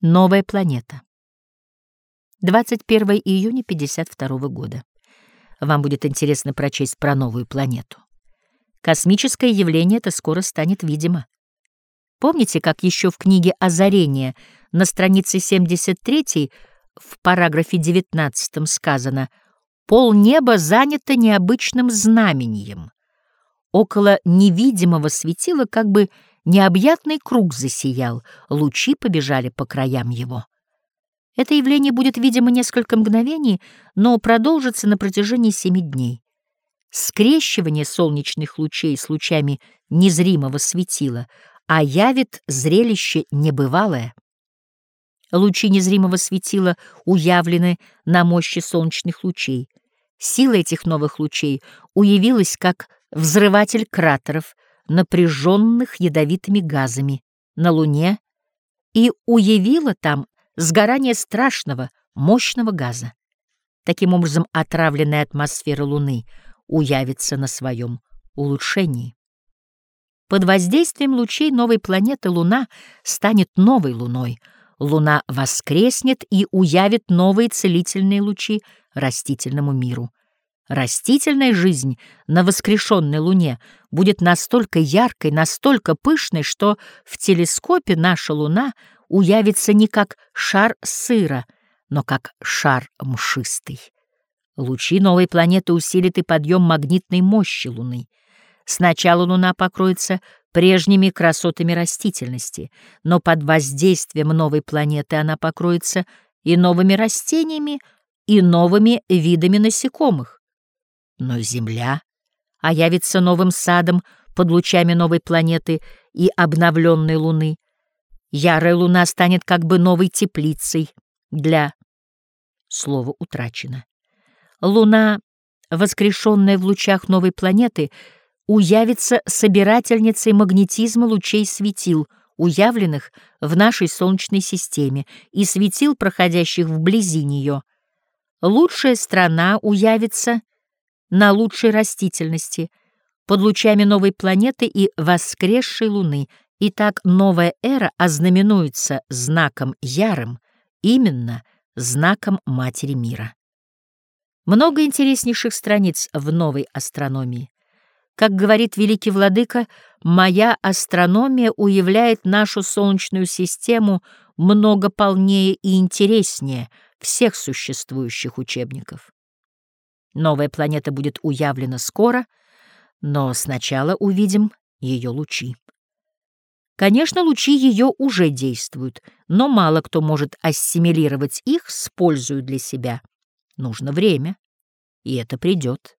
Новая планета. 21 июня 52 года. Вам будет интересно прочесть про новую планету. Космическое явление это скоро станет видимо. Помните, как еще в книге «Озарение» на странице 73 в параграфе 19 сказано «Пол неба занято необычным знамением». Около невидимого светила как бы необъятный круг засиял, лучи побежали по краям его. Это явление будет видимо несколько мгновений, но продолжится на протяжении семи дней. Скрещивание солнечных лучей с лучами незримого светила а явит зрелище небывалое. Лучи незримого светила уявлены на мощи солнечных лучей. Сила этих новых лучей уявилась как взрыватель кратеров, напряженных ядовитыми газами, на Луне и уявила там сгорание страшного, мощного газа. Таким образом, отравленная атмосфера Луны уявится на своем улучшении. Под воздействием лучей новой планеты Луна станет новой Луной. Луна воскреснет и уявит новые целительные лучи растительному миру. Растительная жизнь на воскрешенной Луне будет настолько яркой, настолько пышной, что в телескопе наша Луна уявится не как шар сыра, но как шар мшистый. Лучи новой планеты усилят и подъем магнитной мощи Луны. Сначала Луна покроется прежними красотами растительности, но под воздействием новой планеты она покроется и новыми растениями, и новыми видами насекомых. Но Земля оявится новым садом под лучами новой планеты и обновленной Луны. Ярая Луна станет как бы новой теплицей для... Слово утрачено. Луна, воскрешенная в лучах новой планеты, — уявится собирательницей магнетизма лучей светил, уявленных в нашей Солнечной системе, и светил, проходящих вблизи нее. Лучшая страна уявится на лучшей растительности, под лучами новой планеты и воскресшей Луны. И так новая эра ознаменуется знаком ярым, именно знаком Матери мира. Много интереснейших страниц в новой астрономии. Как говорит великий владыка, моя астрономия уявляет нашу Солнечную систему много полнее и интереснее всех существующих учебников. Новая планета будет уявлена скоро, но сначала увидим ее лучи. Конечно, лучи ее уже действуют, но мало кто может ассимилировать их с пользой для себя. Нужно время, и это придет.